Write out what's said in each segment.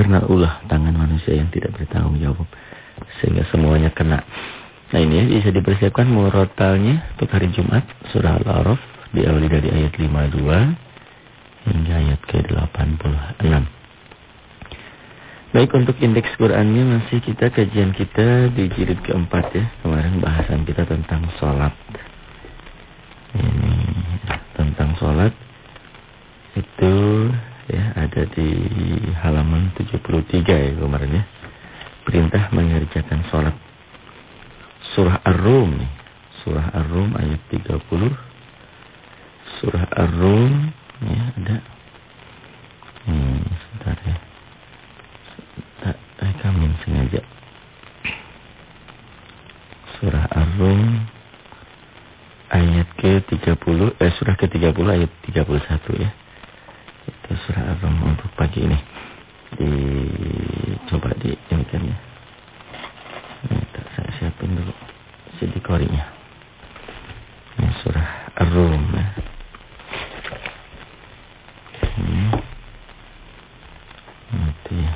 Karena ulah tangan manusia yang tidak bertanggung jawab. Sehingga semuanya kena. Nah ini ya, bisa dipersiapkan murotalnya untuk hari Jumat. Surah Al-Araf diawali dari ayat 52 hingga ayat ke-86. Baik untuk indeks Qurannya masih kita kajian kita di jilid keempat ya. Kemarin bahasan kita tentang sholat. Ini tentang sholat itu ya ada di halaman 73 ya kemarin ya. Perintah mengerjakan sholat. Surah Ar-Rum Surah Ar-Rum ayat 30. Surah Ar-Rum ya ada. Hmm, sebentar ya. Tak rekamin sengaja. Surah Ar-Rum ayat ke-30 eh surah ke-30 ayat 31 ya. Surah Ar-Rum untuk pagi ini. Di coba di ya. Ini tak saya siapin dulu sedih korinya. Ini surah Ar-Rum ya. Ini. Nanti ya.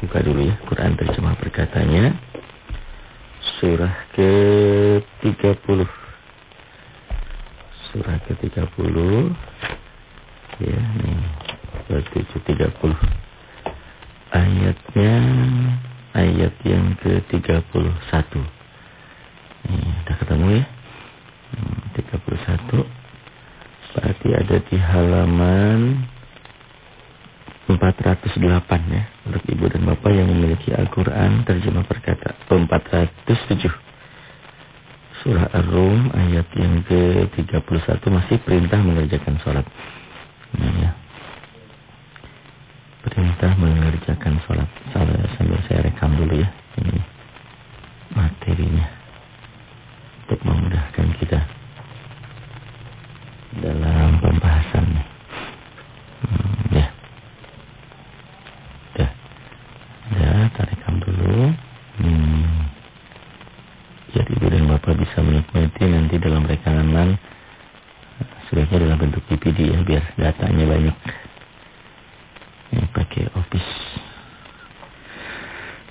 buka dulu ya. Quran terjemah perkatanya. Surah ke-30. Surah ke-30. Ya, nih. 2730. Ayatnya ayat yang ke-31. Nih, udah ketemu ya? 31. Hmm, Berarti ada di halaman 408 ya untuk ibu dan bapak yang memiliki Al-Quran terjemah perkata 407 surah Ar-Rum ayat yang ke-31 masih perintah mengerjakan sholat. Nah, ya. perintah mengerjakan sholat. Sambil saya rekam dulu ya ini materinya. Untuk memudahkan kita dalam pembahasannya hmm, Ya, tarikan dulu. Hmm. Jadi ibu dan bapak bisa menikmati nanti dalam rekaman sebaiknya dalam bentuk PPD ya biar datanya banyak. Ini pakai Office.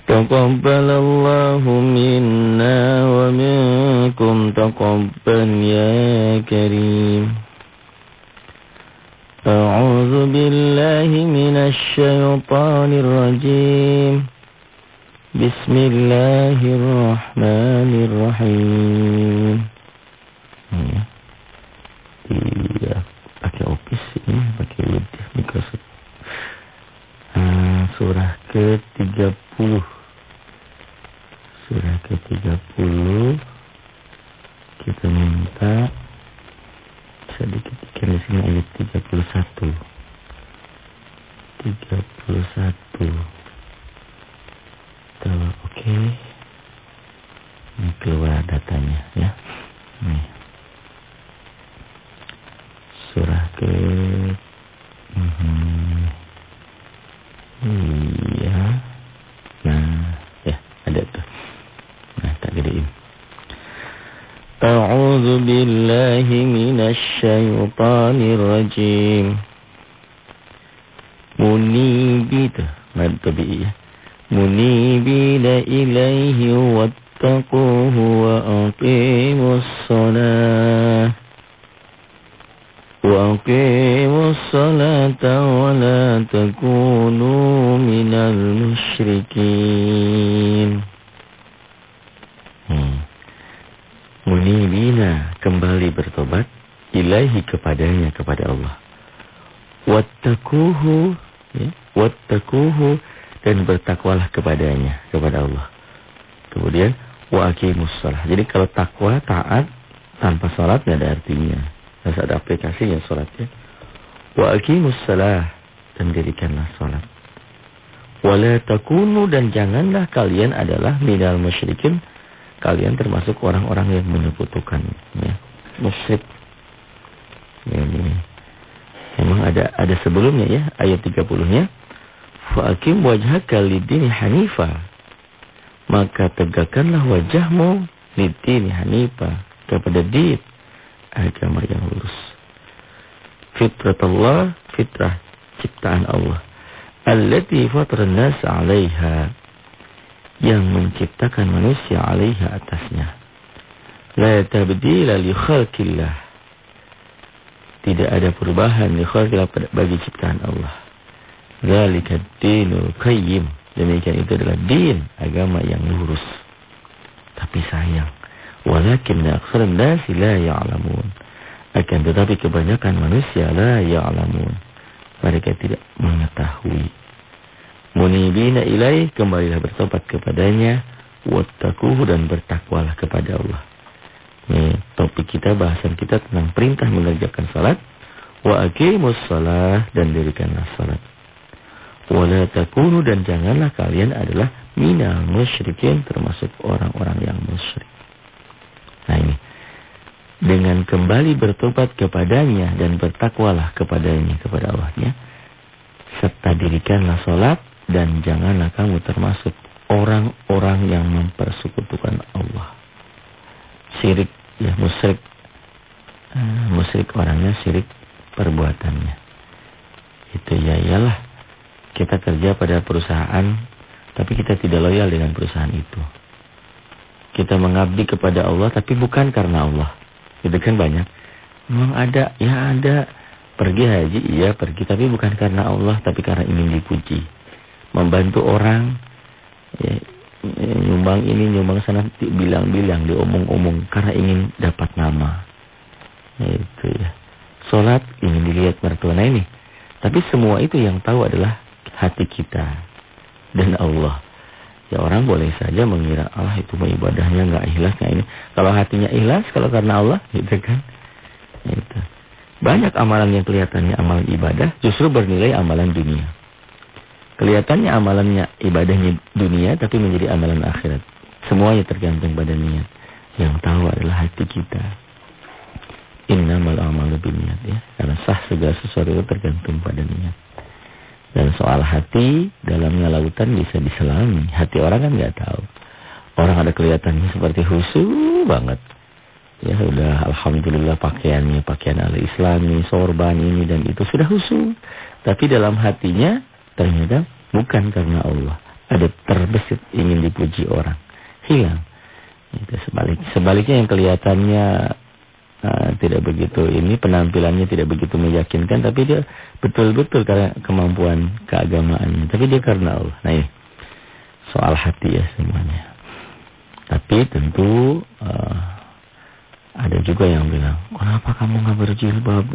Taqabbalallahu minna wa minkum taqabbal ya karim. أعوذ بالله من الشيطان الرجيم بسم الله الرحمن الرحيم Iya, pakai opis word Microsoft. Uh, surah ke-30. Surah ke-30 kita minta diketikkan di sini ayat 31. 31. Tuh, oke. Okay. Ini keluar datanya ya. Nih. Surah ke Hmm. Iya. Nah, ya ada tuh. Nah, tak gedein. A'udzu billahi minasy syaithanir rajim. Munibita, mad tabi'i ya. Munibina ilaihi wattaquhu wa aqimus shalah. وأقيموا الصلاة ولا تكونوا من المشركين munibina kembali bertobat ilahi kepadanya kepada Allah. Wattakuhu ya, wattakuhu dan bertakwalah kepadanya kepada Allah. Kemudian wa aqimus shalah. Jadi kalau takwa taat tanpa salat enggak ada artinya. Harus ada aplikasinya salatnya. Wa aqimus shalah dan dirikanlah salat. Wala takunu dan janganlah kalian adalah minal musyrikin. Kalian termasuk orang-orang yang menyekutukan ya. musyrik. Ini. Memang ada ada sebelumnya ya ayat 30-nya fa'akim wajhaka lidini hanifa. Maka tegakkanlah wajahmu lidini hanifa. Kepada din agama yang lurus. Fitratullah, fitrah ciptaan Allah. Allati fataran nas 'alaiha yang menciptakan manusia 'alaiha atasnya. La tabdila li khalqillah. Tidak ada perubahan li khalqillah bagi ciptaan Allah. Zalika dinul qayyim. Demikian itu adalah din, agama yang lurus. Tapi sayang, walakin aktsaran nasi la ya'lamun. Akan tetapi kebanyakan manusia la ya'lamun. Mereka tidak mengetahui. Munibina ilaih, kembalilah bertobat kepadanya. Wattakuhu dan bertakwalah kepada Allah. Ini topik kita, bahasan kita tentang perintah mengerjakan salat. Wa aqimus salah dan dirikanlah salat. Wala takunu dan janganlah kalian adalah minal musyrikin termasuk orang-orang yang musyrik. Nah ini. Dengan kembali bertobat kepadanya dan bertakwalah kepadanya kepada Allahnya. Serta dirikanlah solat dan janganlah kamu termasuk orang-orang yang mempersekutukan Allah. Syirik, ya musyrik. Uh, musyrik orangnya syirik perbuatannya. Itu ya iyalah. Kita kerja pada perusahaan tapi kita tidak loyal dengan perusahaan itu. Kita mengabdi kepada Allah tapi bukan karena Allah. Itu kan banyak. Memang ada, ya ada. Pergi haji, iya pergi. Tapi bukan karena Allah, tapi karena ingin dipuji. Membantu orang, ya, nyumbang ini, nyumbang sana, bilang-bilang, diomong-omong. Karena ingin dapat nama. Ya, itu ya. Sholat ingin dilihat mertua. Nah ini. Tapi semua itu yang tahu adalah hati kita dan Allah. Ya orang boleh saja mengira Allah itu ibadahnya nggak ikhlas kayak ini. Kalau hatinya ikhlas, kalau karena Allah, gitu kan? Itu. Banyak amalan yang kelihatannya amalan ibadah, justru bernilai amalan dunia. Kelihatannya amalannya ibadahnya dunia, tapi menjadi amalan akhirat. Semuanya tergantung pada niat. Yang tahu adalah hati kita. Innamal amalu niat ya. Karena sah segala sesuatu itu tergantung pada niat. Dan soal hati, dalamnya lautan bisa diselami. Hati orang kan nggak tahu. Orang ada kelihatannya seperti husu banget. Ya sudah Alhamdulillah pakaiannya, pakaian ala islami, sorban ini dan itu sudah husu. Tapi dalam hatinya ternyata bukan karena Allah. Ada terbesit ingin dipuji orang. Hilang. Itu sebalik. Sebaliknya yang kelihatannya uh, tidak begitu ini penampilannya tidak begitu meyakinkan tapi dia betul-betul karena kemampuan keagamaannya. Tapi dia karena Allah. Nah ini soal hati ya semuanya. Tapi tentu uh, ada juga yang bilang kenapa kamu nggak berjilbab?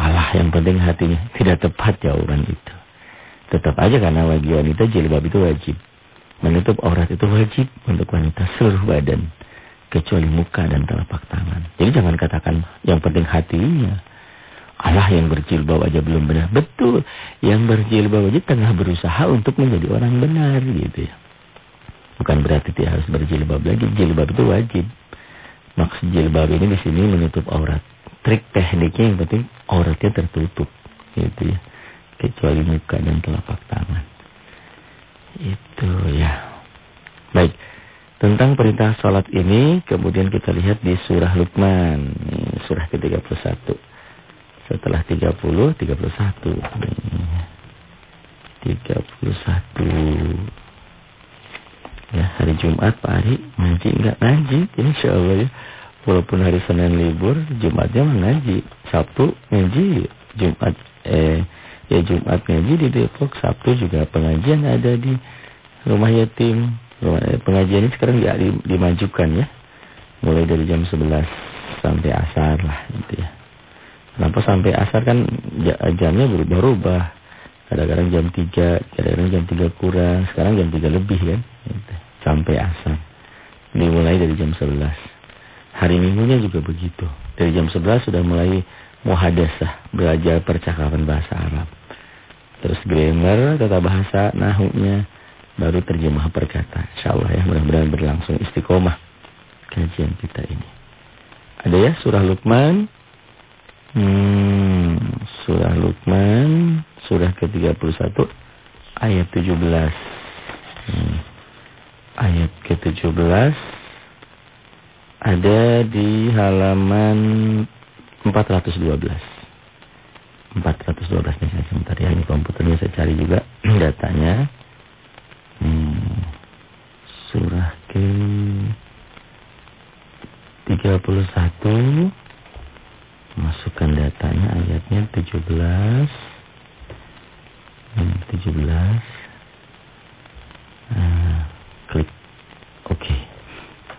Alah yang penting hatinya tidak tepat jawaban itu. Tetap aja karena bagi wanita jilbab itu wajib. Menutup aurat itu wajib untuk wanita seluruh badan kecuali muka dan telapak tangan. Jadi jangan katakan yang penting hatinya. Allah yang berjilbab aja belum benar. Betul. Yang berjilbab aja tengah berusaha untuk menjadi orang benar gitu ya. Bukan berarti dia harus berjilbab lagi. Jilbab itu wajib. Maksud jilbab ini di sini menutup aurat. Trik tekniknya yang penting auratnya tertutup gitu ya. Kecuali muka dan telapak tangan. Itu ya. Baik. Tentang perintah sholat ini, kemudian kita lihat di surah Luqman. surah ke-31. Setelah 30, 31. 31. Ya, hari Jumat Pak Ari ngaji enggak ngaji, insya Allah ya. Walaupun hari Senin libur, Jumatnya ngaji. Sabtu ngaji, Jumat eh ya Jumat ngaji di Depok, Sabtu juga pengajian ada di rumah yatim. Pengajian ini sekarang ya dimajukan ya. Mulai dari jam 11 sampai asar lah gitu ya. Kenapa sampai asar kan jamnya berubah-ubah. Kadang-kadang jam 3, kadang-kadang jam 3 kurang, sekarang jam 3 lebih kan. Gitu. Sampai asar. Dimulai dari jam 11. Hari minggunya juga begitu. Dari jam 11 sudah mulai muhadasah, belajar percakapan bahasa Arab. Terus grammar, tata bahasa, nahunya baru terjemah perkata. InsyaAllah ya mudah-mudahan berlangsung istiqomah kajian kita ini. Ada ya surah Luqman. Hmm, surah Luqman, surah ke-31 ayat 17. Hmm, ayat ke-17 ada di halaman 412. 412 nih saya sebentar ya. Ini komputernya saya cari juga datanya. Hmm, surah ke 31 masukkan datanya ayatnya 17 hmm, 17 nah, klik. Oke.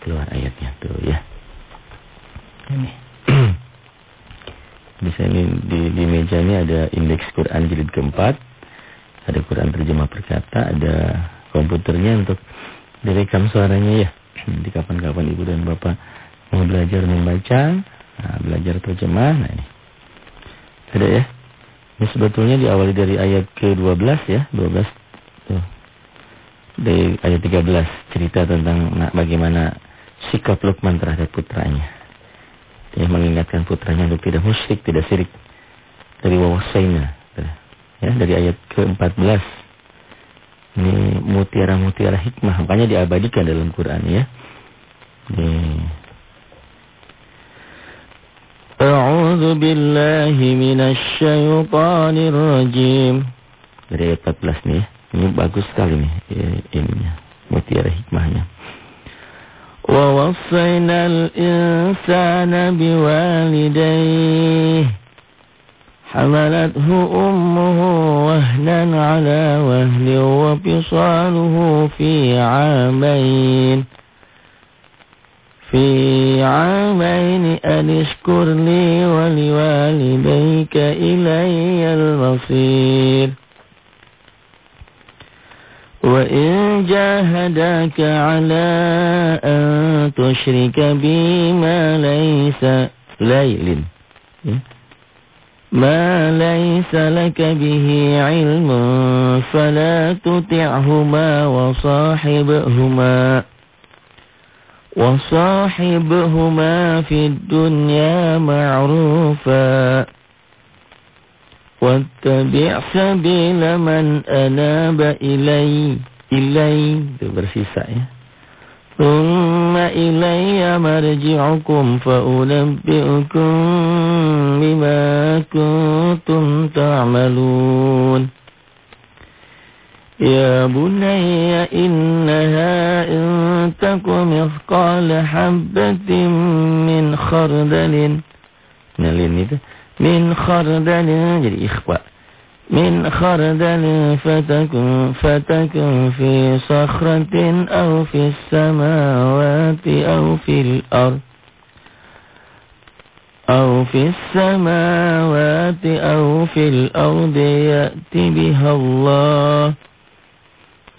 Keluar ayatnya tuh ya. Ini. Bisa ini di, di meja ini ada indeks Quran jilid keempat. Ada Quran terjemah perkata ada komputernya untuk direkam suaranya ya di kapan-kapan ibu dan bapak mau belajar membaca Nah, belajar terjemah. Nah ini. Ada ya? Ini sebetulnya diawali dari ayat ke-12 ya. 12. Tuh. Dari ayat 13. Cerita tentang nah, bagaimana sikap Luqman terhadap putranya. Dia mengingatkan putranya untuk tidak musyrik, tidak sirik. Dari wawasaina. Ya, dari ayat ke-14. Ini mutiara-mutiara hikmah. Makanya diabadikan dalam Quran ya. A'udhu billahi minas syaitanir rajim. Dari ayat 14 nih. Ya. Ini bagus sekali nih ya, ininya. Mutiara hikmahnya. Wa wassayna al-insana biwalidayih. حملته أمه وهنا على وهن وفصاله في عامين. في عامين أن اشكر لي ولوالديك إلي المصير. وإن جاهداك على أن تشرك بي ما ليس ليل. ما ليس لك به علم فلا تطعهما وصاحبهما وصاحبهما في الدنيا معروفا واتبع سبيل من أناب إلي إلي. Ya. ثم إلي مرجعكم فأنبئكم بما كنتم تعملون. يا بني إنها إن تك مثقال حبة من خردل من خردل jadi ikhwa من خردل فتكن فتكن في صخرة أو في السماوات أو في الأرض أو في السماوات أو في الأرض يأتي بها الله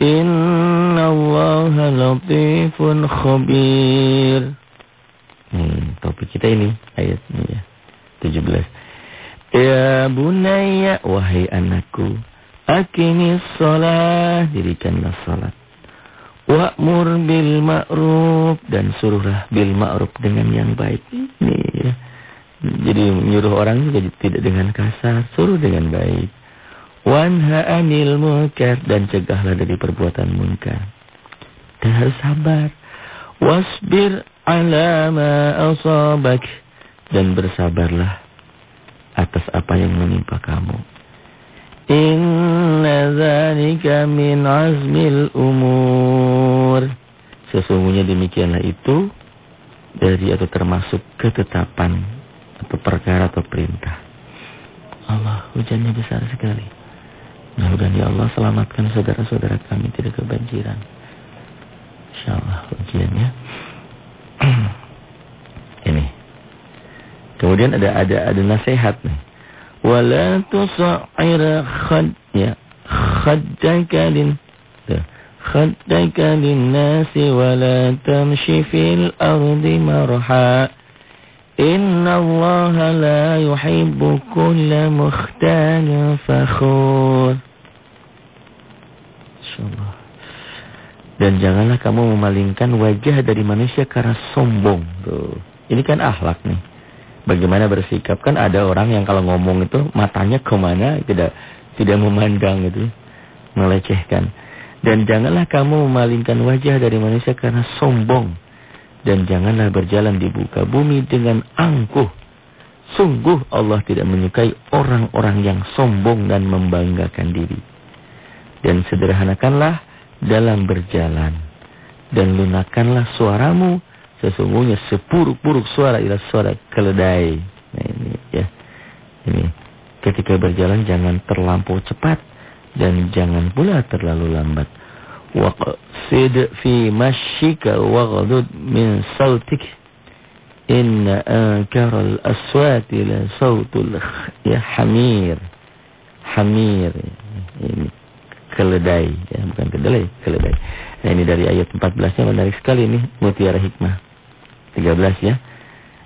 Inna Allah latifun khabir. Hmm, topik kita ini ayatnya ya. 17. Ya bunayya wahai anakku, aqimis shalah, dirikanlah salat. Wa'mur bil ma'ruf dan suruhlah bil ma'ruf dengan yang baik. Ini ya. Jadi menyuruh orang juga tidak dengan kasar, suruh dengan baik. Wanha anil munkar dan cegahlah dari perbuatan munkar. Dan harus sabar. Wasbir ala ma asabak dan bersabarlah atas apa yang menimpa kamu. Inna dzalika min azmil umur. Sesungguhnya demikianlah itu dari atau termasuk ketetapan atau perkara atau perintah. Allah, hujannya besar sekali. Mudah-mudahan ya Allah selamatkan saudara-saudara kami tidak kebanjiran. InsyaAllah ujiannya. Kemudian ada ada ada nasihat nih. Wala tusa'ir khad ya khaddaka lin khaddaka lin nasi wala tamshi fil ardi marha. Inna Allah la yuhibbu kulla mukhtalin fakhur. Insyaallah. Dan janganlah kamu memalingkan wajah dari manusia karena sombong. Tuh. Ini kan akhlak nih. Bagaimana bersikap kan ada orang yang kalau ngomong itu matanya ke mana tidak tidak memandang gitu, melecehkan. Dan janganlah kamu memalingkan wajah dari manusia karena sombong. dan janganlah berjalan di buka bumi dengan angkuh. Sungguh Allah tidak menyukai orang-orang yang sombong dan membanggakan diri. Dan sederhanakanlah dalam berjalan. Dan lunakanlah suaramu. Sesungguhnya sepuruk-puruk suara ialah suara keledai. Nah ini ya. Ini ketika berjalan jangan terlampau cepat. Dan jangan pula terlalu lambat. Waqsid fi masyika waghdud min sautik. Inna ankaral aswati la sautul ya hamir. Hamir. Ini keledai ya, bukan kedelai, keledai. Nah, ini dari ayat 14-nya menarik sekali nih mutiara hikmah. 13 ya.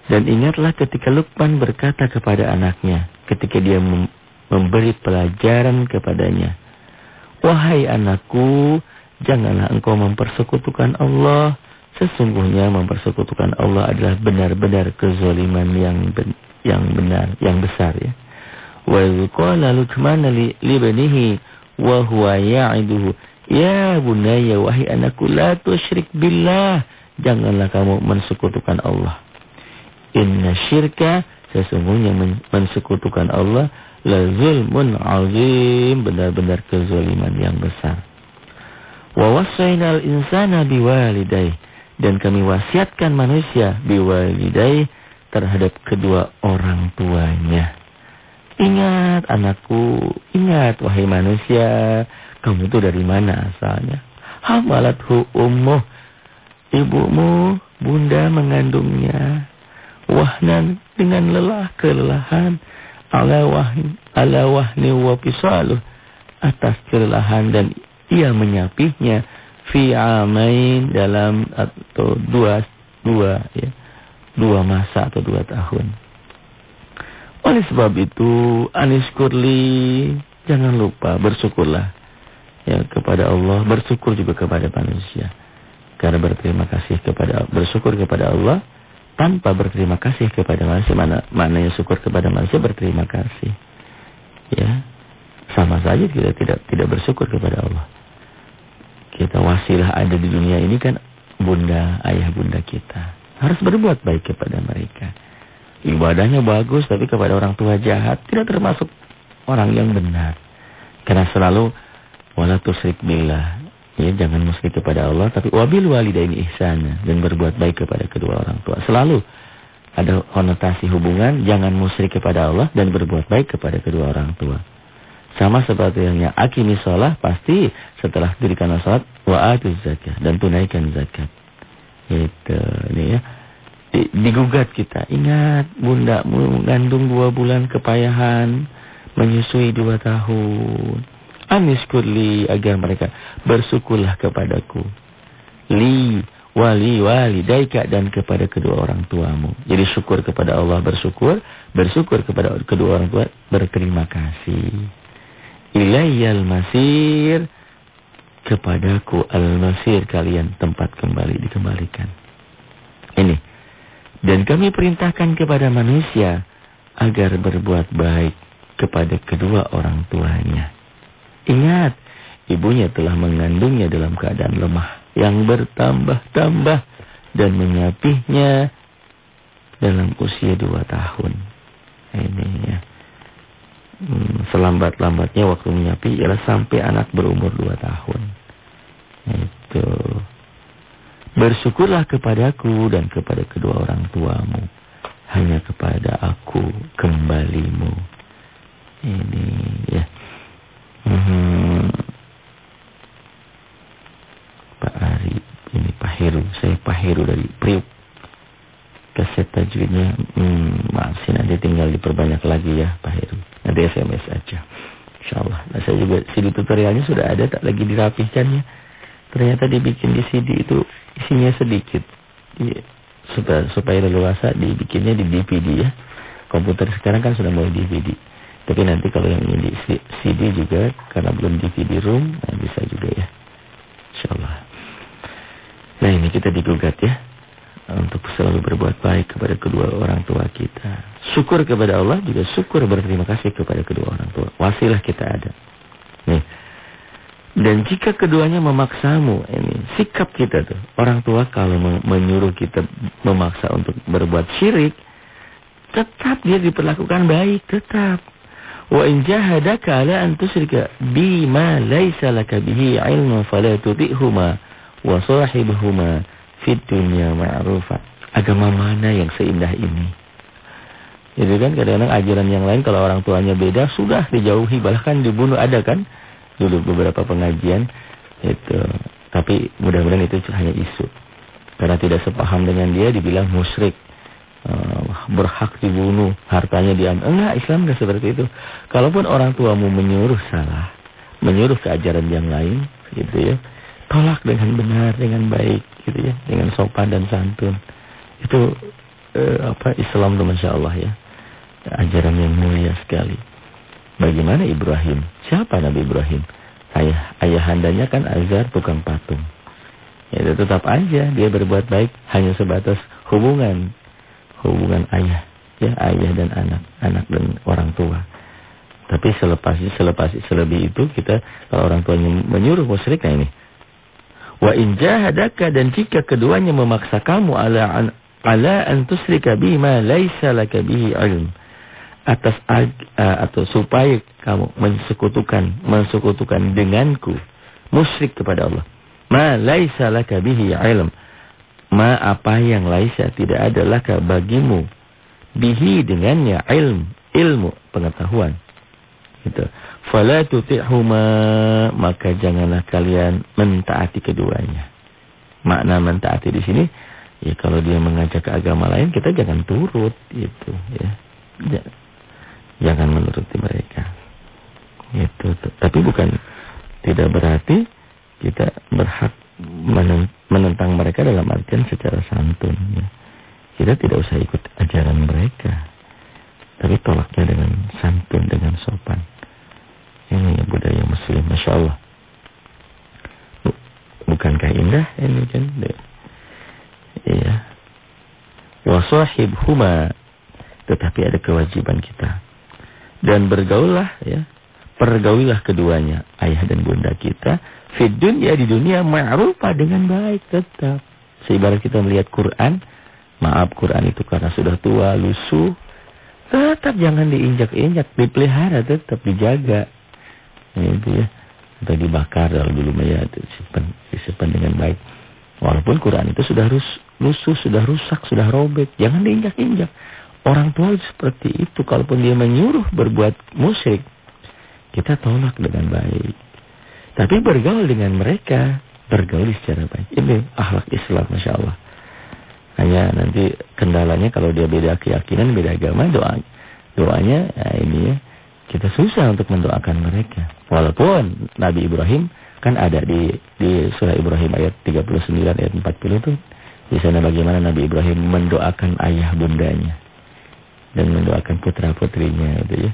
Dan ingatlah ketika Luqman berkata kepada anaknya ketika dia memberi pelajaran kepadanya. Wahai anakku, Janganlah engkau mempersekutukan Allah. Sesungguhnya mempersekutukan Allah adalah benar-benar kezaliman yang ben, yang benar, yang besar ya. Wa qala Luqman li libnihi wa huwa ya'iduhu ya bunayya wahai anakku la tusyrik billah. Janganlah kamu mensekutukan Allah. Inna syirka sesungguhnya mensekutukan Allah la zulmun azim benar-benar kezaliman yang besar. Wa wasainal insana biwalidayh dan kami wasiatkan manusia biwalidayh terhadap kedua orang tuanya. Ingat anakku, ingat wahai manusia, kamu itu dari mana asalnya? Hamalathu ummuh, ibumu, bunda mengandungnya. Wahnan dengan lelah kelelahan, ala wahni, ala wahni wa atas kelelahan dan ia menyapihnya. Fi amain dalam atau dua dua ya dua masa atau dua tahun. Oleh sebab itu anis kurli jangan lupa bersyukurlah ya kepada Allah. Bersyukur juga kepada manusia karena berterima kasih kepada bersyukur kepada Allah tanpa berterima kasih kepada manusia mana mana yang syukur kepada manusia berterima kasih ya sama saja kita tidak tidak bersyukur kepada Allah kita wasilah ada di dunia ini kan bunda, ayah bunda kita. Harus berbuat baik kepada mereka. Ibadahnya bagus tapi kepada orang tua jahat tidak termasuk orang yang benar. Karena selalu wala billah. Ya, jangan musyrik kepada Allah tapi wabil walidaini ihsana dan berbuat baik kepada kedua orang tua. Selalu ada konotasi hubungan jangan musyrik kepada Allah dan berbuat baik kepada kedua orang tua. Sama seperti yang akimi sholat, pasti setelah dirikan sholat, wa'atu zakat. Dan tunaikan zakat. Itu, ini ya. Digugat kita. Ingat, bunda mengandung dua bulan kepayahan. Menyusui dua tahun. Aniskurli agar mereka bersyukurlah kepadaku. Li wali wali daika dan kepada kedua orang tuamu. Jadi syukur kepada Allah bersyukur, bersyukur kepada kedua orang tua berterima kasih. Ilayyal masir kepadaku al-masir kalian tempat kembali dikembalikan. Ini. Dan kami perintahkan kepada manusia agar berbuat baik kepada kedua orang tuanya. Ingat, ibunya telah mengandungnya dalam keadaan lemah yang bertambah-tambah dan menyapihnya dalam usia dua tahun. Ini ya hmm, selambat-lambatnya waktu menyapi ialah sampai anak berumur dua tahun. Itu. Bersyukurlah kepadaku dan kepada kedua orang tuamu. Hanya kepada aku kembalimu. Ini ya. Hmm. Pak Ari, ini Pak Heru. Saya Pak Heru dari Priuk. Kaset tajwidnya, hmm, maaf sih nanti tinggal diperbanyak lagi ya Pak Heru. Nanti SMS aja. Insya Allah. Nah, saya juga CD tutorialnya sudah ada, tak lagi dirapihkan ya. Ternyata dibikin di CD itu isinya sedikit. Di, supaya, supaya leluasa dibikinnya di DVD ya. Komputer sekarang kan sudah mulai DVD. Tapi nanti kalau yang ini di CD juga, karena belum DVD room, nah bisa juga ya. Insya Allah. Nah ini kita digugat ya untuk selalu berbuat baik kepada kedua orang tua kita. Syukur kepada Allah juga syukur berterima kasih kepada kedua orang tua. Wasilah kita ada. Nih. Dan jika keduanya memaksamu, ini sikap kita tuh. Orang tua kalau menyuruh kita memaksa untuk berbuat syirik, tetap dia diperlakukan baik, tetap. Wa in jahadaka ala an tusyrika bima laysa laka bihi ilmu fala tuti'huma wa sahibuhuma fid dunya ma'rufa. Agama mana yang seindah ini? Jadi kan kadang-kadang ajaran yang lain kalau orang tuanya beda sudah dijauhi bahkan dibunuh ada kan? dulu beberapa pengajian itu tapi mudah-mudahan itu hanya isu karena tidak sepaham dengan dia dibilang musyrik uh, berhak dibunuh hartanya diambil enggak Islam enggak seperti itu kalaupun orang tuamu menyuruh salah menyuruh ke ajaran yang lain gitu ya tolak dengan benar dengan baik gitu ya dengan sopan dan santun itu uh, apa Islam tuh masya Allah ya ajaran yang mulia sekali Bagaimana Ibrahim? Siapa Nabi Ibrahim? Ayah ayahandanya kan Azar tukang patung. Ya tetap aja dia berbuat baik hanya sebatas hubungan hubungan ayah, ya ayah dan anak, anak dan orang tua. Tapi selepas selepas selebih itu kita kalau orang tuanya menyuruh musyrik nah ini. Wa in jahadaka dan jika keduanya memaksa kamu ala an, ala an tusyrika bima laisa laka bihi ilm atas uh, atau supaya kamu mensekutukan mensekutukan denganku musyrik kepada Allah. Ma laisa laka bihi ilm. Ma apa yang laisa tidak ada laka bagimu bihi dengannya ilm, ilmu, pengetahuan. Gitu. Fala tuti'huma maka janganlah kalian mentaati keduanya. Makna mentaati di sini ya kalau dia mengajak ke agama lain kita jangan turut gitu ya. Jangan menuruti mereka. Itu. Tapi bukan tidak berarti kita berhak menentang mereka dalam artian secara santun. Ya. Kita tidak usah ikut ajaran mereka. Tapi tolaknya dengan santun, dengan sopan. Ini ya budaya muslim, Masya Allah. Bukankah indah ini kan? Iya. Wasahib huma. Tetapi ada kewajiban kita dan bergaullah ya pergaulilah keduanya ayah dan bunda kita. Fid dunya di dunia ma'rufa dengan baik tetap. Seibarat kita melihat Quran maaf Quran itu karena sudah tua lusuh tetap jangan diinjak-injak dipelihara tetap dijaga. Itu ya atau dibakar kalau dulu ya disimpan disimpan dengan baik. Walaupun Quran itu sudah rus, lusuh sudah rusak sudah robek jangan diinjak-injak. Orang tua seperti itu, kalaupun dia menyuruh berbuat musyrik, kita tolak dengan baik. Tapi bergaul dengan mereka, bergaul secara baik. Ini akhlak Islam, Masya Allah. Hanya nanti kendalanya kalau dia beda keyakinan, beda agama, doa, doanya ya ini ya, kita susah untuk mendoakan mereka. Walaupun Nabi Ibrahim kan ada di di surah Ibrahim ayat 39 ayat 40 itu di sana bagaimana Nabi Ibrahim mendoakan ayah bundanya dan mendoakan putra-putrinya gitu ya.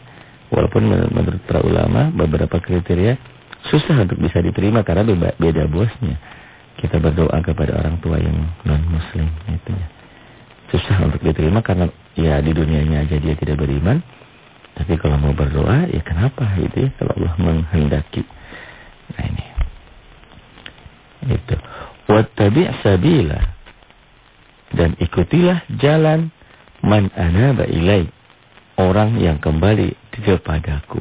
Walaupun menurut para ulama beberapa kriteria susah untuk bisa diterima karena beda, beda bosnya. Kita berdoa kepada orang tua yang non muslim itu ya. Susah untuk diterima karena ya di dunianya aja dia tidak beriman. Tapi kalau mau berdoa ya kenapa itu ya kalau Allah menghendaki. Nah ini. Itu. Wattabi' sabila dan ikutilah jalan man anaba ilai orang yang kembali kepadaku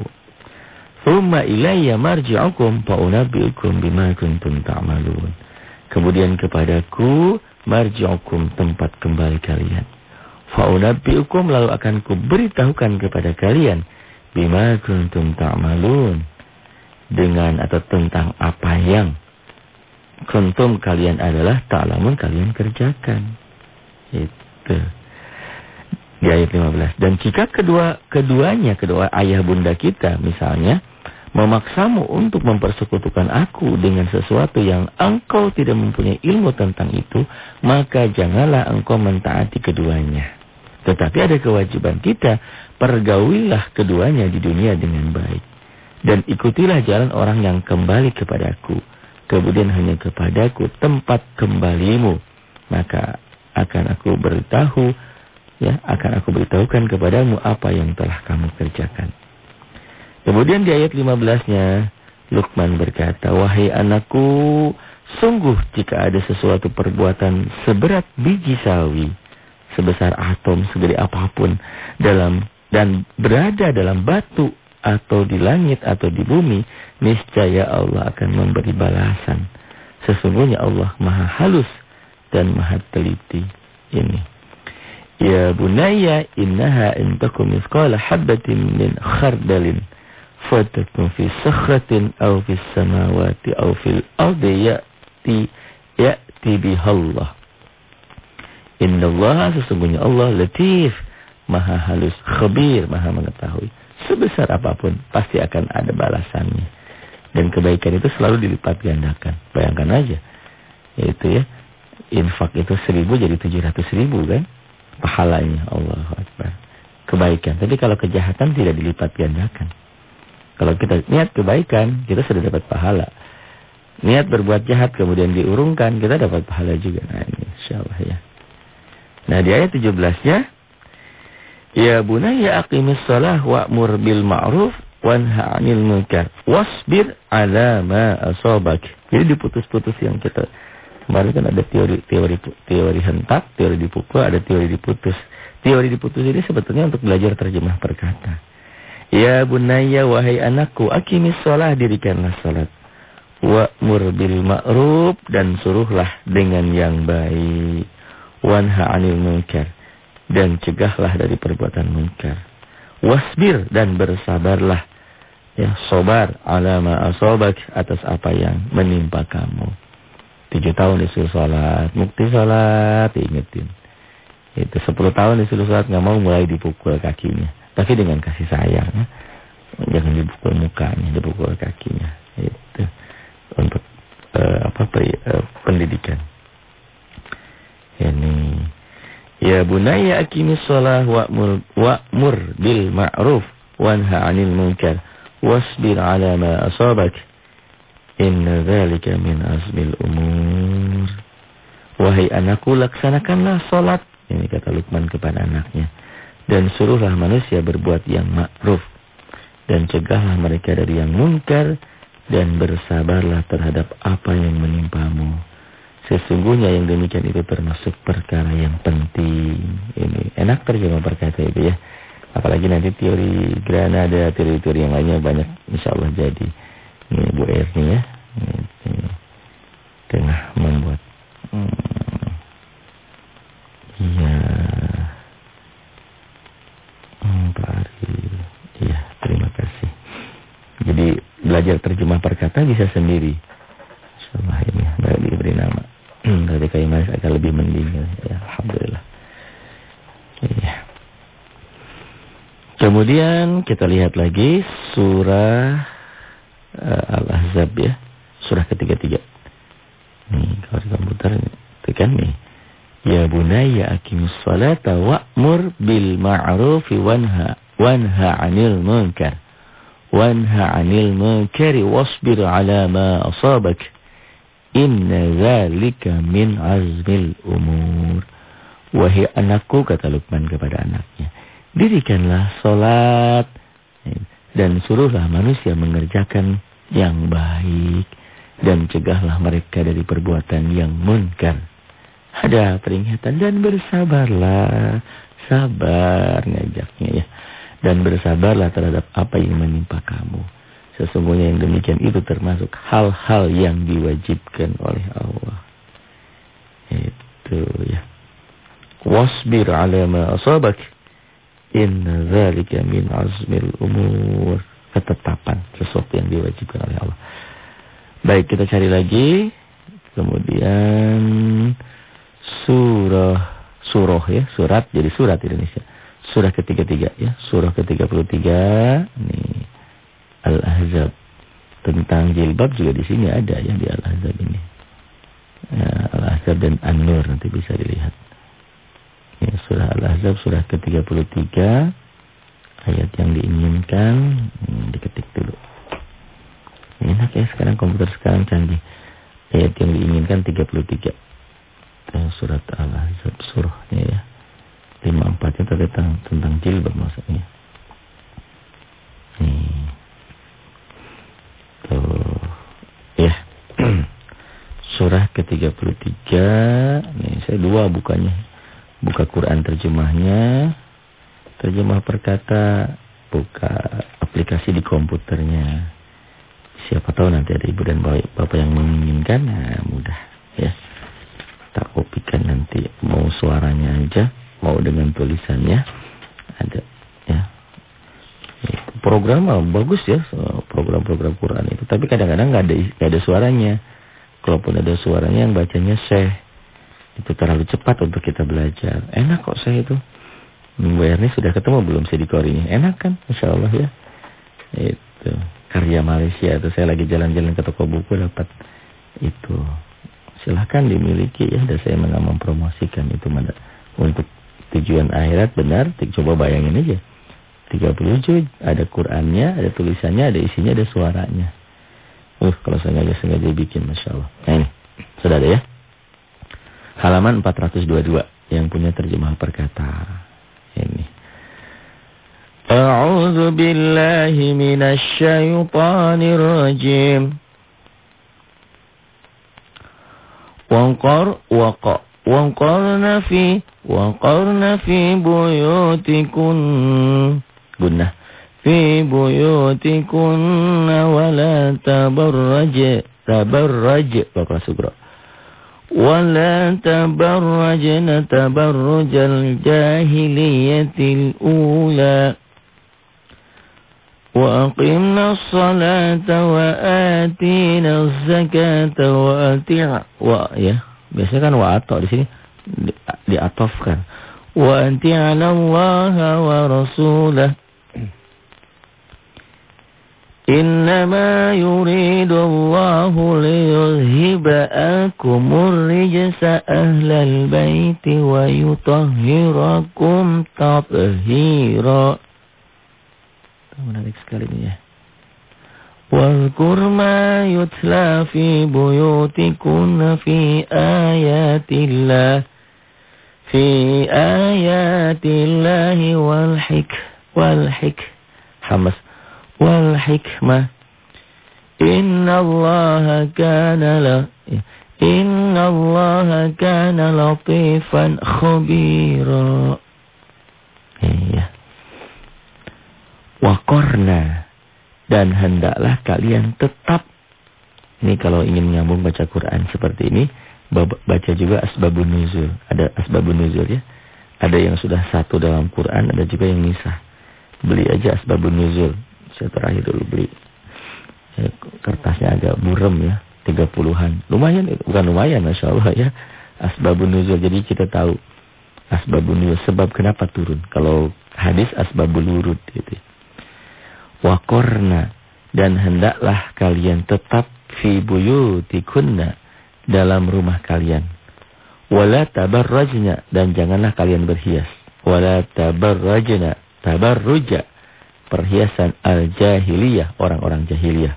thumma ilayya marji'ukum fa unabbi'ukum bima kuntum ta'malun. Kemudian kepadaku marji'ukum tempat kembali kalian. Fa unabbi'ukum lalu akan kuberitahukan kepada kalian bima kuntum ta'malun. Dengan atau tentang apa yang kuntum kalian adalah ta'lamun kalian kerjakan. Itu di ayat 15. Dan jika kedua keduanya, kedua ayah bunda kita misalnya memaksamu untuk mempersekutukan aku dengan sesuatu yang engkau tidak mempunyai ilmu tentang itu, maka janganlah engkau mentaati keduanya. Tetapi ada kewajiban kita, pergaulilah keduanya di dunia dengan baik. Dan ikutilah jalan orang yang kembali kepadaku. Kemudian hanya kepadaku tempat kembalimu. Maka akan aku beritahu ya akan aku beritahukan kepadamu apa yang telah kamu kerjakan. Kemudian di ayat 15-nya, Luqman berkata, "Wahai anakku, sungguh jika ada sesuatu perbuatan seberat biji sawi, sebesar atom, segede apa pun dalam dan berada dalam batu atau di langit atau di bumi, niscaya Allah akan memberi balasan. Sesungguhnya Allah Maha halus dan Maha teliti." Ini Ya bunayya innaha intakum misqala habatin min khardalin fatakun fi sakhratin aw fi samawati aw fil ardi ya'ti ya'ti bihallah. Inna Allah sesungguhnya Allah latif, maha halus, khabir, maha mengetahui. Sebesar apa pun pasti akan ada balasannya. Dan kebaikan itu selalu dilipat gandakan. Bayangkan aja. Yaitu ya, infak itu seribu jadi tujuh ratus ribu kan pahalanya Allah Akbar. Kebaikan. Tapi kalau kejahatan tidak dilipat gandakan. Kalau kita niat kebaikan, kita sudah dapat pahala. Niat berbuat jahat kemudian diurungkan, kita dapat pahala juga. Nah ini insyaallah ya. Nah di ayat 17-nya Ya bunayya aqimis shalah wa'mur bil ma'ruf wanha 'anil munkar wasbir 'ala ma asabak. Jadi diputus-putus yang kita Kemarin kan ada teori teori teori hentak, teori dipukul, ada teori diputus. Teori diputus ini sebetulnya untuk belajar terjemah perkata. Ya bunayya wahai anakku, akimis sholat, dirikanlah sholat. Wa'mur bil ma'ruf dan suruhlah dengan yang baik. Wanha 'anil munkar dan cegahlah dari perbuatan munkar. Wasbir dan bersabarlah. Ya, sobar alama asobak atas apa yang menimpa kamu. Tujuh tahun disuruh sholat, mukti sholat, ingetin. Itu sepuluh tahun disuruh sholat, nggak mau mulai dipukul kakinya. Tapi dengan kasih sayang. Ya. Jangan dipukul mukanya, dipukul kakinya. Itu untuk uh, apa uh, pendidikan. Ini Ya bunayya akimis sholah wa'mur wa'mur bil ma'ruf wanha 'anil munkar wasbir 'ala ma asabak Inna dzalika min azmil umur. Wahai anakku, laksanakanlah salat. Ini kata Luqman kepada anaknya. Dan suruhlah manusia berbuat yang ma'ruf. Dan cegahlah mereka dari yang mungkar. Dan bersabarlah terhadap apa yang menimpamu. Sesungguhnya yang demikian itu termasuk perkara yang penting. Ini enak terjemah berkata itu ya. Apalagi nanti teori Granada, teori-teori yang lainnya banyak insya Allah jadi. Ini Bu Erni ya. Tengah membuat hmm, Iya. Hmm, Ari. Iya, terima kasih. Jadi belajar terjemah perkata bisa sendiri. Insyaallah ini enggak diberi nama. Hmm, dari kayu manis akan lebih mending ya. Alhamdulillah. Iya. Kemudian kita lihat lagi surah uh, Al-Ahzab ya. Surah ketiga-tiga. Nih, kalau di komputer tekan nih. Ya bunayya aqimus salata wa'mur bil ma'rufi wanha wanha 'anil munkar. Wanha 'anil munkari wasbir 'ala ma asabak. Inna zalika min azmil umur. Wahai anakku kata Luqman kepada anaknya, dirikanlah salat dan suruhlah manusia mengerjakan yang baik dan cegahlah mereka dari perbuatan yang munkar. Ada peringatan dan bersabarlah, sabar ngajaknya ya. Dan bersabarlah terhadap apa yang menimpa kamu. Sesungguhnya yang demikian itu termasuk hal-hal yang diwajibkan oleh Allah. Itu ya. Wasbir ala ma asabak Inna zalika min azmil umur. Ketetapan sesuatu yang diwajibkan oleh Allah. Baik, kita cari lagi. Kemudian surah surah ya, surat jadi surat Indonesia. Surah ketiga-tiga ya, surah ke-33 ini Al-Ahzab. Tentang jilbab juga di sini ada ya di Al-Ahzab ini. Ya, Al-Ahzab dan An-Nur nanti bisa dilihat. Ya, surah Al-Ahzab surah ke-33 ayat yang diinginkan hmm, diketik dulu. Enak ya sekarang komputer sekarang canggih. Ayat yang diinginkan 33. Dan surat Al-Ahzab surahnya ya. 54 itu tentang tentang jilbab maksudnya. Nih. Tuh. Surah ke-33. Nih, saya dua bukanya. Buka Quran terjemahnya. Terjemah perkata. Buka aplikasi di komputernya. Siapa tahu nanti ada ibu dan bapak yang menginginkan. Nah, mudah. Ya. Tak kopikan nanti. Mau suaranya aja. Mau dengan tulisannya. Ada. Ya. Program bagus ya. Program-program Quran itu. Tapi kadang-kadang nggak ada, gak ada suaranya. Kalaupun ada suaranya yang bacanya syekh. Itu terlalu cepat untuk kita belajar. Enak kok saya itu. Bayarnya sudah ketemu belum sidikorinya? Enak kan? Insya Allah ya. Itu. Karya Malaysia itu. Saya lagi jalan-jalan ke toko buku dapat itu. Silahkan dimiliki ya. Dan saya nggak mempromosikan itu. Untuk tujuan akhirat benar. Coba bayangin aja. 30 juz. Ada Qurannya, ada tulisannya, ada isinya, ada suaranya. Uh, kalau sengaja-sengaja bikin, Masya Allah. Nah ini, sudah ada ya. Halaman 422 yang punya terjemah perkata. Ini. A'udzu billahi minasy syaithanir rajim. Waqar waqa waqarna fi waqarna fi buyutikun. Gunnah. في بيوتكن ولا تبرج تبرج بقرأ سقرأ ولا تبرجن تبرج الجاهلية الأولى وأقمنا الصلاة وآتينا الزكاة وأتع و ya biasanya kan wa atau di sini di, diatofkan wa wa إنما يريد الله ليذهب أنكم الرجس أهل البيت ويطهركم تطهيرا. menarik sekali ini ya واذكر ما يتلى في بيوتكن في آيات الله في آيات الله والحك والحك حمس wal hikmah. Inna Allah kana la Inna Allah kana latifan khabira. Iya. Wakorna. Dan hendaklah kalian tetap. Ini kalau ingin nyambung baca Quran seperti ini. Baca juga asbabun nuzul. Ada asbabun nuzul ya. Ada yang sudah satu dalam Quran. Ada juga yang misah. Beli aja asbabun nuzul. Saya terakhir dulu beli. Ya, kertasnya agak burem ya. tiga puluhan. Lumayan. Bukan lumayan Masya Allah ya. Asbabun nuzul. Jadi kita tahu. Asbabun nuzul. Sebab kenapa turun. Kalau hadis asbabul wurud. Gitu. Wakorna. Dan hendaklah kalian tetap fi buyutikunna. Dalam rumah kalian. Wala tabarrajna. Dan janganlah kalian berhias. Wala tabarrajna. Tabarruja perhiasan al-jahiliyah, orang-orang jahiliyah.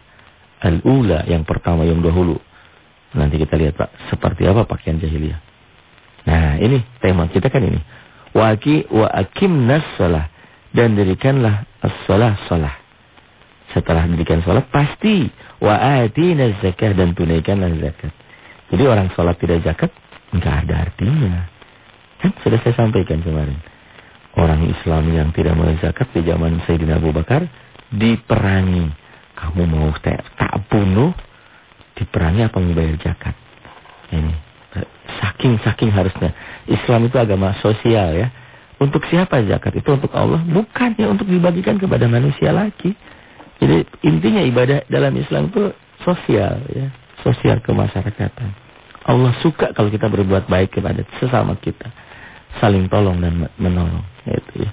Al-ula yang pertama yang dahulu. Nanti kita lihat Pak, seperti apa pakaian jahiliyah. Nah, ini tema kita kan ini. Waqi wa aqimnas shalah dan dirikanlah as-shalah salah. Setelah dirikan salat pasti wa atinaz zakah dan tunaikanlah zakat. Jadi orang salat tidak zakat enggak ada artinya. Kan sudah saya sampaikan kemarin orang Islam yang tidak mau zakat di zaman Sayyidina Abu Bakar diperangi. Kamu mau tak, tak bunuh, diperangi apa membayar zakat? Ini saking-saking harusnya. Islam itu agama sosial ya. Untuk siapa zakat? Itu untuk Allah, bukan ya untuk dibagikan kepada manusia lagi. Jadi intinya ibadah dalam Islam itu sosial ya, sosial kemasyarakatan. Allah suka kalau kita berbuat baik kepada sesama kita saling tolong dan menolong. Itu ya.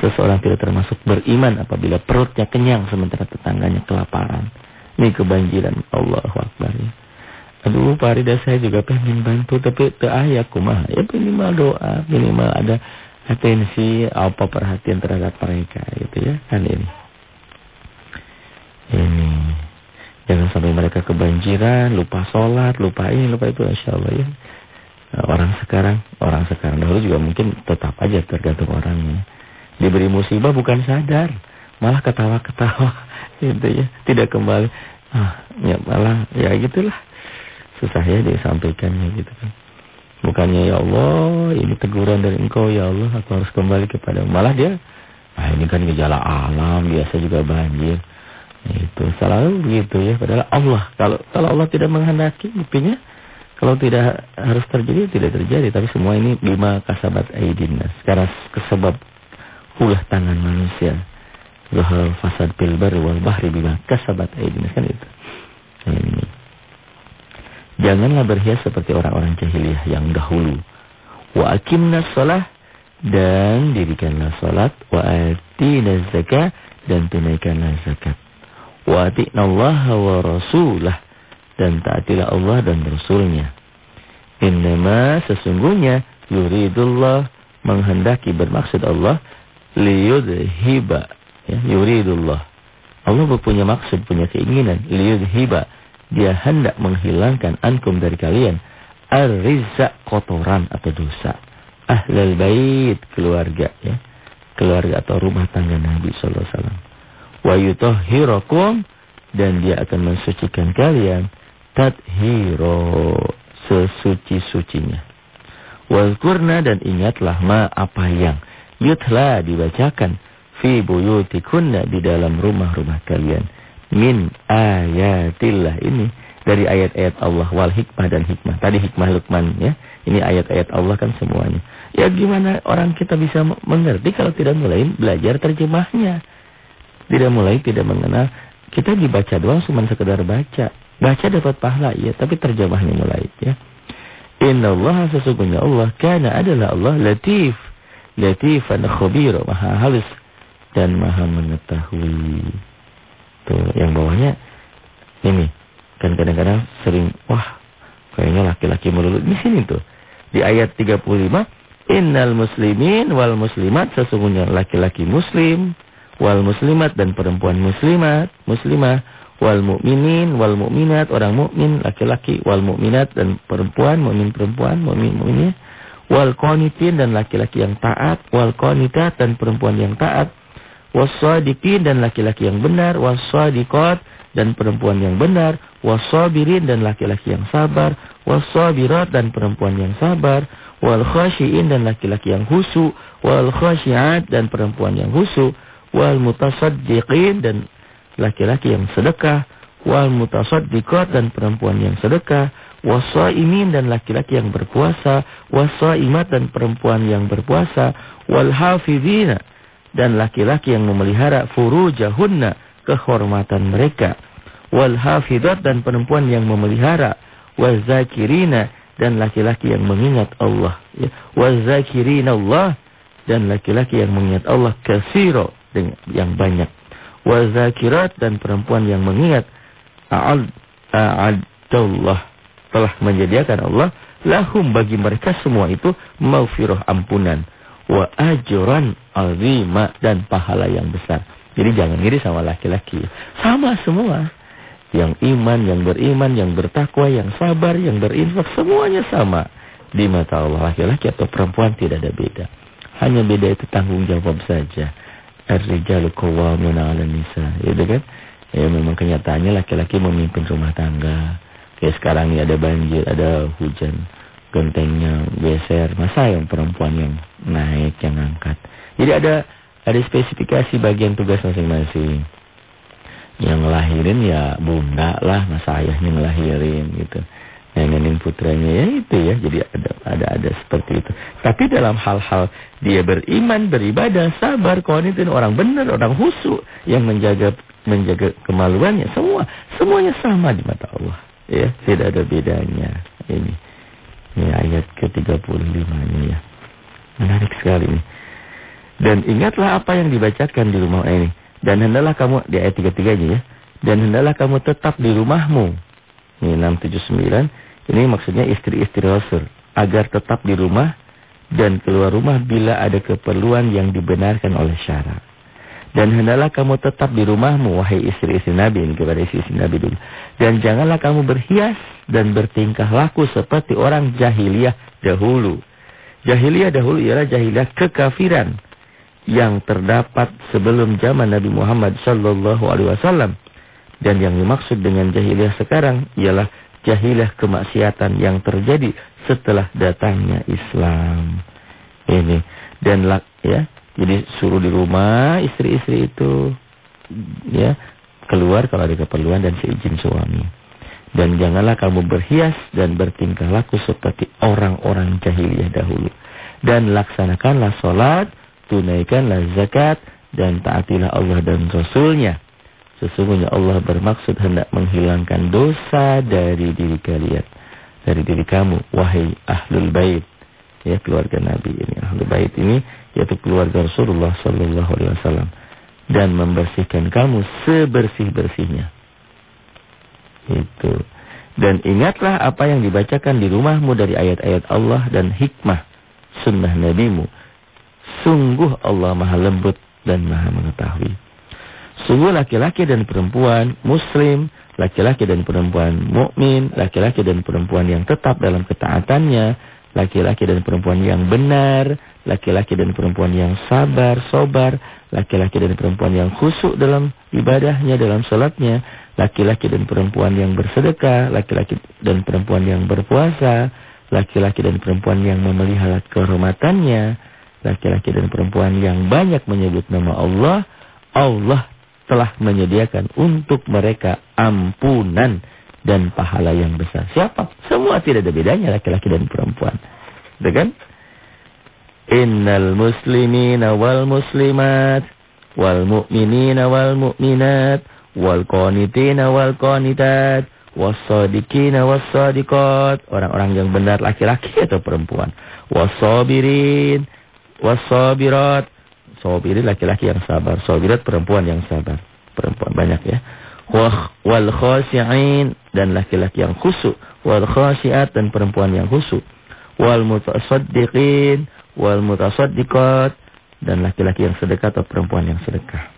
Seseorang tidak termasuk beriman apabila perutnya kenyang sementara tetangganya kelaparan. Ini kebanjiran Allah Akbar ya. Aduh Pak Rida saya juga pengen bantu tapi itu ayah kumah. Ya minimal doa, minimal ada atensi apa perhatian terhadap mereka gitu ya. Kan ini. Ini. Jangan sampai mereka kebanjiran, lupa sholat, lupa ini, lupa itu. Insya Allah ya. Orang sekarang, orang sekarang dahulu juga mungkin tetap aja tergantung orangnya. Diberi musibah bukan sadar, malah ketawa-ketawa gitu ya, tidak kembali. Ah, ya malah ya gitulah. susah ya disampaikannya gitu kan. Bukannya ya Allah, ini teguran dari engkau ya Allah, aku harus kembali kepada malah dia ah ini kan gejala alam, biasa juga banjir. Itu selalu begitu ya, padahal Allah kalau kalau Allah tidak menghendaki buktinya kalau tidak harus terjadi tidak terjadi, tapi semua ini bima kasabat aidinnas. Karena kesebab ulah tangan manusia. Zahal fasad bil barri wal bahri bima kasabat aidinnas kan itu. Ini. Janganlah berhias seperti orang-orang jahiliyah yang dahulu. Wa aqimnas shalah dan dirikanlah salat wa atinaz zakah dan tunaikanlah zakat. Wa ati'nallaha wa rasulah dan taatilah Allah dan Rasulnya. Innama sesungguhnya yuridullah menghendaki bermaksud Allah liyudhiba ya yuridullah. Allah punya maksud, punya keinginan liyudhiba dia hendak menghilangkan ankum dari kalian ar-rizza kotoran atau dosa. Ahlul bait keluarga ya. Keluarga atau rumah tangga Nabi sallallahu alaihi wasallam. Wa yutahhirakum dan dia akan mensucikan kalian tathiro sesuci-sucinya. Wazkurna dan ingatlah ma apa yang yutla dibacakan fi buyutikunna di dalam rumah-rumah kalian min ayatillah ini dari ayat-ayat Allah wal hikmah dan hikmah. Tadi hikmah Luqman ya. Ini ayat-ayat Allah kan semuanya. Ya gimana orang kita bisa mengerti kalau tidak mulai belajar terjemahnya. Tidak mulai tidak mengenal. Kita dibaca doang cuma sekedar baca. Baca dapat pahala ya, tapi terjemahnya mulai ya. Inna Allah sesungguhnya Allah karena adalah Allah latif. Latifan khabir, maha halus dan maha mengetahui. Tuh, yang bawahnya ini. Kan kadang-kadang sering, wah, kayaknya laki-laki melulu. Di sini tuh. Di ayat 35, Innal muslimin wal muslimat, sesungguhnya laki-laki muslim, wal muslimat dan perempuan muslimat, muslimah, wal mukminin wal mukminat, orang mukmin laki-laki, wal mukminat dan perempuan, mukmin perempuan, mukmin mukminnya, wal qanitin dan laki-laki yang taat, wal qanitat dan perempuan yang taat, wasadiqin dan laki-laki yang benar, wasadiqat dan perempuan yang benar, wasabirin dan laki-laki yang sabar, wasabirat dan perempuan yang sabar, wal khashiin dan laki-laki yang husu, wal khashiat dan perempuan yang husu, wal mutasaddiqin dan laki-laki yang sedekah, wal mutasaddiqat dan perempuan yang sedekah, wasaimin dan laki-laki yang berpuasa, wasaimat dan perempuan yang berpuasa, wal hafizina dan laki-laki yang memelihara furujahunna kehormatan mereka wal hafidat dan perempuan yang memelihara wal zakirina dan laki-laki yang mengingat Allah ya wal zakirina Allah dan laki-laki yang mengingat Allah kasiro yang banyak wal zakirat dan perempuan yang mengingat a'adallah telah menyediakan Allah lahum bagi mereka semua itu maufirah ampunan wa ajran azima dan pahala yang besar. Jadi jangan iri sama laki-laki. Sama semua. Yang iman, yang beriman, yang bertakwa, yang sabar, yang berinfak, semuanya sama. Di mata Allah laki-laki atau perempuan tidak ada beda. Hanya beda itu tanggung jawab saja. Ar-rijalu qawwamuna 'alan nisa. Gitu kan? Ya memang kenyataannya laki-laki memimpin rumah tangga. Kayak sekarang ini ada banjir, ada hujan gentengnya geser. Masa yang perempuan yang naik, yang angkat. Jadi ada ada spesifikasi bagian tugas masing-masing. Yang ngelahirin ya bunda lah, masa ayahnya ngelahirin gitu. Nengenin putranya ya itu ya. Jadi ada ada ada seperti itu. Tapi dalam hal-hal dia beriman, beribadah, sabar, koanitin orang benar, orang husu yang menjaga menjaga kemaluannya semua semuanya sama di mata Allah. Ya, tidak ada bedanya. Ini. Ini ayat ke-35-nya ya. Menarik sekali ini. Dan ingatlah apa yang dibacakan di rumah ini. Dan hendaklah kamu, di ayat 33-nya ya. Dan hendaklah kamu tetap di rumahmu. Ini 679. Ini maksudnya istri-istri Rasul. Agar tetap di rumah dan keluar rumah bila ada keperluan yang dibenarkan oleh syarat. Dan hendaklah kamu tetap di rumahmu, wahai istri-istri Nabi. Ini kepada istri-istri Nabi dulu. Dan janganlah kamu berhias dan bertingkah laku seperti orang jahiliyah dahulu. Jahiliyah dahulu ialah jahiliyah kekafiran yang terdapat sebelum zaman Nabi Muhammad sallallahu alaihi wasallam. Dan yang dimaksud dengan jahiliyah sekarang ialah jahiliyah kemaksiatan yang terjadi setelah datangnya Islam. Ini dan ya, jadi suruh di rumah istri-istri itu ya keluar kalau ada keperluan dan seizin suami. Dan janganlah kamu berhias dan bertingkah laku seperti orang-orang jahiliyah dahulu. Dan laksanakanlah sholat, tunaikanlah zakat, dan taatilah Allah dan Rasulnya. Sesungguhnya Allah bermaksud hendak menghilangkan dosa dari diri kalian. Dari diri kamu, wahai ahlul bait. Ya, keluarga Nabi ini. Ahlul bait ini, yaitu keluarga Rasulullah Sallallahu Alaihi Wasallam dan membersihkan kamu sebersih-bersihnya. Itu. Dan ingatlah apa yang dibacakan di rumahmu dari ayat-ayat Allah dan hikmah sunnah nabimu. Sungguh Allah maha lembut dan maha mengetahui. Sungguh laki-laki dan perempuan muslim, laki-laki dan perempuan mukmin, laki-laki dan perempuan yang tetap dalam ketaatannya, laki-laki dan perempuan yang benar, laki-laki dan perempuan yang sabar, sobar, laki-laki dan perempuan yang khusyuk dalam ibadahnya, dalam sholatnya, laki-laki dan perempuan yang bersedekah, laki-laki dan perempuan yang berpuasa, laki-laki dan perempuan yang memelihara kehormatannya, laki-laki dan perempuan yang banyak menyebut nama Allah, Allah telah menyediakan untuk mereka ampunan dan pahala yang besar. Siapa? Semua tidak ada bedanya laki-laki dan perempuan. Kan? Innal muslimina wal muslimat wal mu'minina wal mu'minat wal qanitina wal qanitat was-sadiqina was-sadiqat orang-orang yang benar laki-laki atau perempuan was-sabirin was-sabirat sabirin laki-laki yang sabar sabirat perempuan yang sabar perempuan banyak ya wal khashi'in dan laki-laki yang khusyuk wal khashiat dan perempuan yang khusyuk wal mutasaddiqin wal mutasaddiqat dan laki-laki yang sedekah atau perempuan yang sedekah.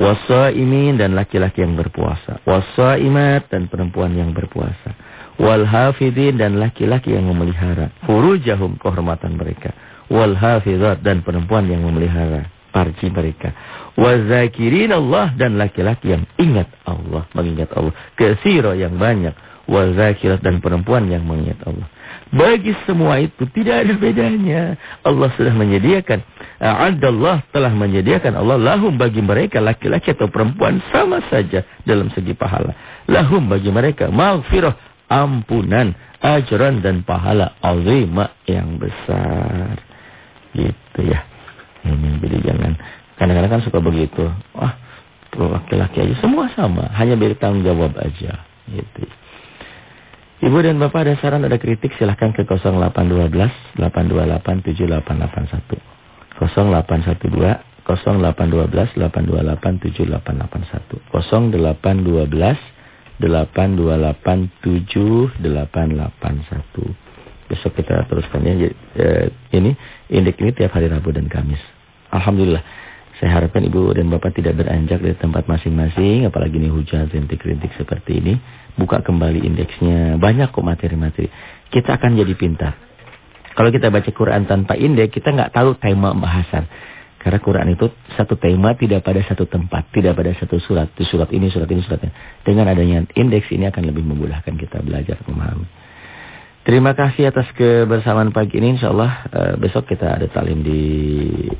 Wasaimin dan laki-laki yang berpuasa. Wasaimat dan perempuan yang berpuasa. Wal hafidin dan laki-laki yang memelihara furujahum kehormatan mereka. Wal hafizat dan perempuan yang memelihara parji mereka. Wazakirin Allah dan laki-laki yang ingat Allah, mengingat Allah. Kesiro yang banyak. Wazakirat dan perempuan yang mengingat Allah. Bagi semua itu tidak ada bedanya. Allah sudah menyediakan. Allah telah menyediakan Allah lahum bagi mereka laki-laki atau perempuan sama saja dalam segi pahala. Lahum bagi mereka maghfirah ampunan, ajaran dan pahala azimah yang besar. Gitu ya. Ini jadi jangan kadang-kadang kan suka begitu. Wah, laki-laki aja semua sama, hanya beri tanggung jawab aja. Gitu. Ibu dan Bapak ada saran, ada kritik silahkan ke 0812 828 7881. 0812 0812 828 7881. 0812 828 7881. Besok kita teruskan ya. Eh, ini indeks ini tiap hari Rabu dan Kamis. Alhamdulillah. Saya harapkan Ibu dan Bapak tidak beranjak dari tempat masing-masing, apalagi ini hujan rintik-rintik seperti ini. Buka kembali indeksnya, banyak kok materi-materi. Kita akan jadi pintar. Kalau kita baca Quran tanpa indeks, kita nggak tahu tema bahasan. Karena Quran itu satu tema tidak pada satu tempat, tidak pada satu surat. Surat ini, surat ini, suratnya. Dengan adanya indeks ini akan lebih memudahkan kita belajar memahami. Terima kasih atas kebersamaan pagi ini. Insya Allah uh, besok kita ada talim di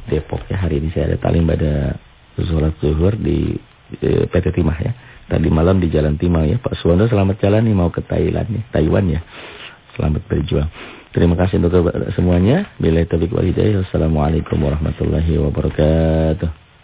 Depok ya. Hari ini saya ada talim pada sholat zuhur di uh, eh, PT Timah ya. Tadi malam di Jalan Timah ya. Pak Suwondo selamat jalan nih mau ke Thailand ya. Taiwan ya. Selamat berjuang. Terima kasih untuk semuanya. Bila hidayah. Wassalamualaikum warahmatullahi wabarakatuh.